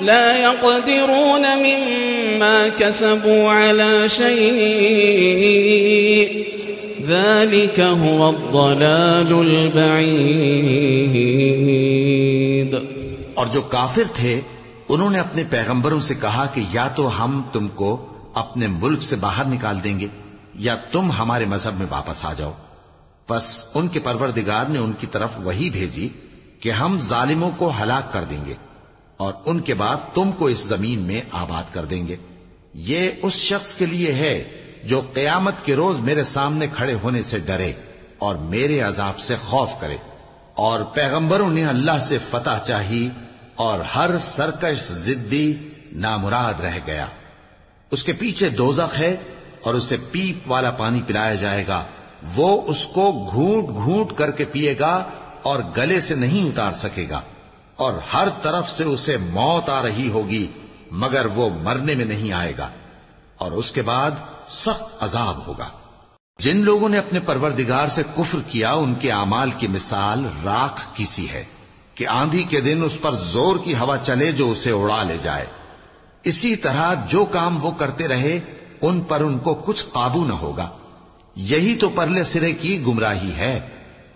لا يقدرون مما كسبوا على شيء. ذلك هو الضلال البعيد. اور جو کافر تھے، انہوں نے اپنے پیغمبروں سے کہا کہ یا تو ہم تم کو اپنے ملک سے باہر نکال دیں گے، یا تم ہمارے مذہب میں واپس آ جاؤ۔ بس ان کے پروردگار نے ان کی طرف وہی بھیجی کہ ہم ظالموں کو ہلاک کر دیں گے۔ اور ان کے بعد تم کو اس زمین میں آباد کر دیں گے۔ یہ اس شخص کے لیے ہے جو قیامت کے روز میرے سامنے کھڑے ہونے سے ڈرے اور میرے عذاب سے خوف کرے۔ اور پیغمبروں نے اللہ سے فتح چاہی اور ہر سرکش زدی نامراد رہ گیا۔ اس کے پیچھے دوزخ ہے اور اسے پیپ والا پانی پلایا جائے گا۔ وہ اس کو گھونٹ گھونٹ کر کے پیے گا اور گلے سے نہیں اتار سکے گا۔ اور ہر طرف سے اسے موت آ رہی ہوگی، مگر وہ مرنے میں نہیں آئے گا، اور اس کے بعد سخت عذاب ہوگا۔ جن لوگوں نے اپنے پروردگار سے کفر کیا، ان کے اعمال کی مثال راکھ کی سی ہے کہ آندھی کے دن اس پر زور کی ہوا چلے جو اسے اڑا لے جائے۔ اسی طرح جو کام وہ کرتے رہے، ان پر ان کو کچھ قابو نہ ہوگا۔ یہی تو پرلے سرے کی گمراہی ہے۔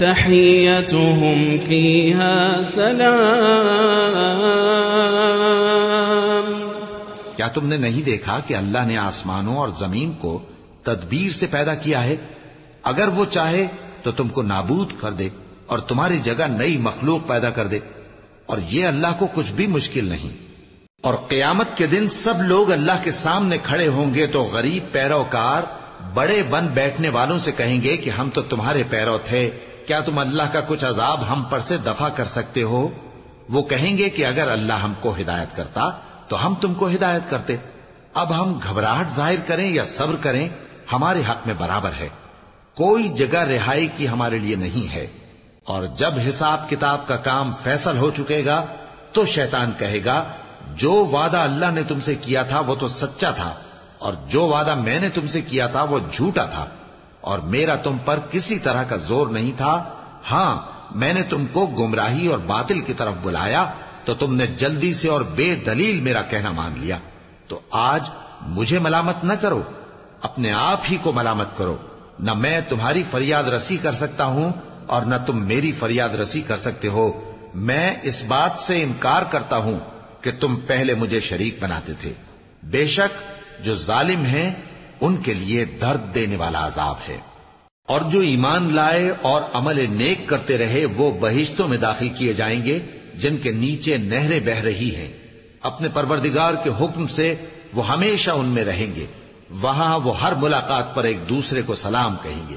تحيتهم فيها سلام۔ کیا تم نے نہیں دیکھا کہ اللہ نے آسمانوں اور زمین کو تدبیر سے پیدا کیا ہے؟ اگر وہ چاہے تو تم کو نابود کر دے اور تمہاری جگہ نئی مخلوق پیدا کر دے۔ اور یہ اللہ کو کچھ بھی مشکل نہیں۔ اور قیامت کے دن سب لوگ اللہ کے سامنے کھڑے ہوں گے تو غریب پیروکار بڑے بن بیٹھنے والوں سے کہیں گے کہ ہم تو تمہارے پیرو تھے کیا تم اللہ کا کچھ عذاب ہم پر سے دفع کر سکتے ہو؟ وہ کہیں گے کہ اگر اللہ ہم کو ہدایت کرتا، تو ہم تم کو ہدایت کرتے۔ اب ہم گھبراہٹ ظاہر کریں یا صبر کریں، ہمارے حق میں برابر ہے۔ کوئی جگہ رہائی کی ہمارے لیے نہیں ہے۔ اور جب حساب کتاب کا کام فیصل ہو چکے گا، تو شیطان کہے گا، جو وعدہ اللہ نے تم سے کیا تھا، وہ تو سچا تھا۔ اور جو وعدہ میں نے تم سے کیا تھا وہ جھوٹا تھا، اور میرا تم پر کسی طرح کا زور نہیں تھا۔ ہاں میں نے تم کو گمراہی اور باطل کی طرف بلایا، تو تم نے جلدی سے اور بے دلیل میرا کہنا مان لیا۔ تو آج مجھے ملامت نہ کرو، اپنے آپ ہی کو ملامت کرو۔ نہ میں تمہاری فریاد رسی کر سکتا ہوں، اور نہ تم میری فریاد رسی کر سکتے ہو۔ میں اس بات سے انکار کرتا ہوں کہ تم پہلے مجھے شریک بناتے تھے۔ بے شک جو ظالم ہیں، ان کے لیے درد دینے والا عذاب ہے۔ اور جو ایمان لائے اور عمل نیک کرتے رہے، وہ بہشتوں میں داخل کیے جائیں گے، جن کے نیچے نہریں بہ رہی ہیں۔ اپنے پروردگار کے حکم سے وہ ہمیشہ ان میں رہیں گے۔ وہاں وہ ہر ملاقات پر ایک دوسرے کو سلام کہیں گے۔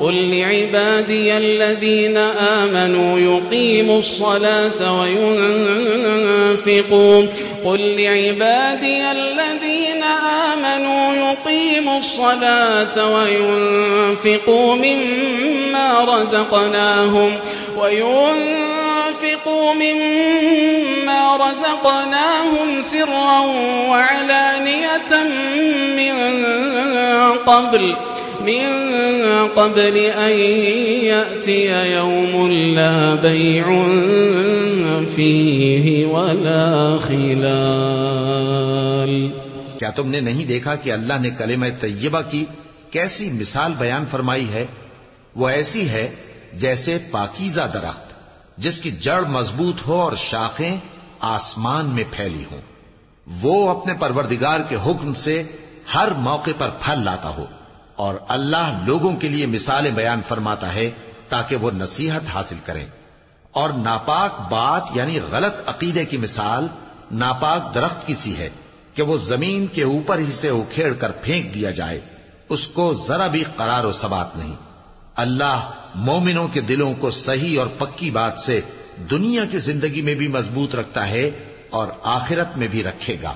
قل لعبادي الذين آمنوا يقيموا الصلاة وينفقوا قل لعبادي الذين آمنوا يقيموا الصلاة وينفقوا مما رزقناهم وينفقوا مما رزقناهم سرا وعلانية من قبل من قبل أن يأتي يوم لا بيع فيه ولا خلال. کیا تم نے نہیں دیکھا کہ اللہ نے کلمہ طیبہ کی کیسی مثال بیان فرمائی ہے؟ وہ ایسی ہے جیسے پاکیزہ درخت، جس کی جڑ مضبوط ہو اور شاخیں آسمان میں پھیلی ہوں۔ وہ اپنے پروردگار کے حکم سے ہر موقع پر پھل لاتا ہو۔ اور اللہ لوگوں کے لیے مثالیں بیان فرماتا ہے تاکہ وہ نصیحت حاصل کریں۔ اور ناپاک بات یعنی غلط عقیدے کی مثال ناپاک درخت کی سی ہے کہ وہ زمین کے اوپر ہی سے اکھیڑ کر پھینک دیا جائے۔ اس کو ذرا بھی قرار و ثبات نہیں۔ اللہ مومنوں کے دلوں کو صحیح اور پکی بات سے دنیا کی زندگی میں بھی مضبوط رکھتا ہے اور آخرت میں بھی رکھے گا۔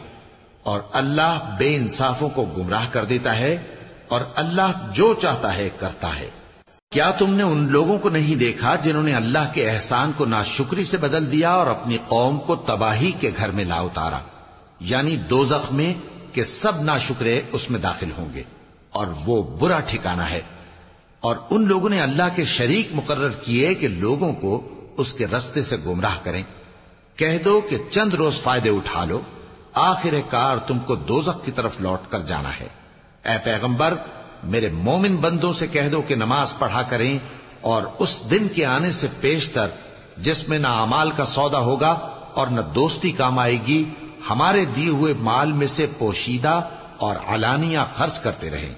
اور اللہ بے انصافوں کو گمراہ کر دیتا ہے اور اللہ جو چاہتا ہے کرتا ہے۔ کیا تم نے ان لوگوں کو نہیں دیکھا جنہوں نے اللہ کے احسان کو ناشکری سے بدل دیا اور اپنی قوم کو تباہی کے گھر میں لا اتارا؟ یعنی دو میں کہ سب ناشکرے اس میں داخل ہوں گے۔ اور وہ برا ٹھکانہ ہے۔ اور ان لوگوں نے اللہ کے شریک مقرر کیے کہ لوگوں کو اس کے رستے سے گمراہ کریں۔ کہہ دو کہ چند روز فائدے اٹھا لو آخر کار تم کو دوزخ کی طرف لوٹ کر جانا ہے۔ اے پیغمبر، میرے مومن بندوں سے کہہ دو کہ نماز پڑھا کریں اور اس دن کے آنے سے پیشتر جس میں نہ امال کا سودا ہوگا اور نہ دوستی کام آئے گی، ہمارے دیے ہوئے مال میں سے پوشیدہ اور علانیہ خرچ کرتے رہیں۔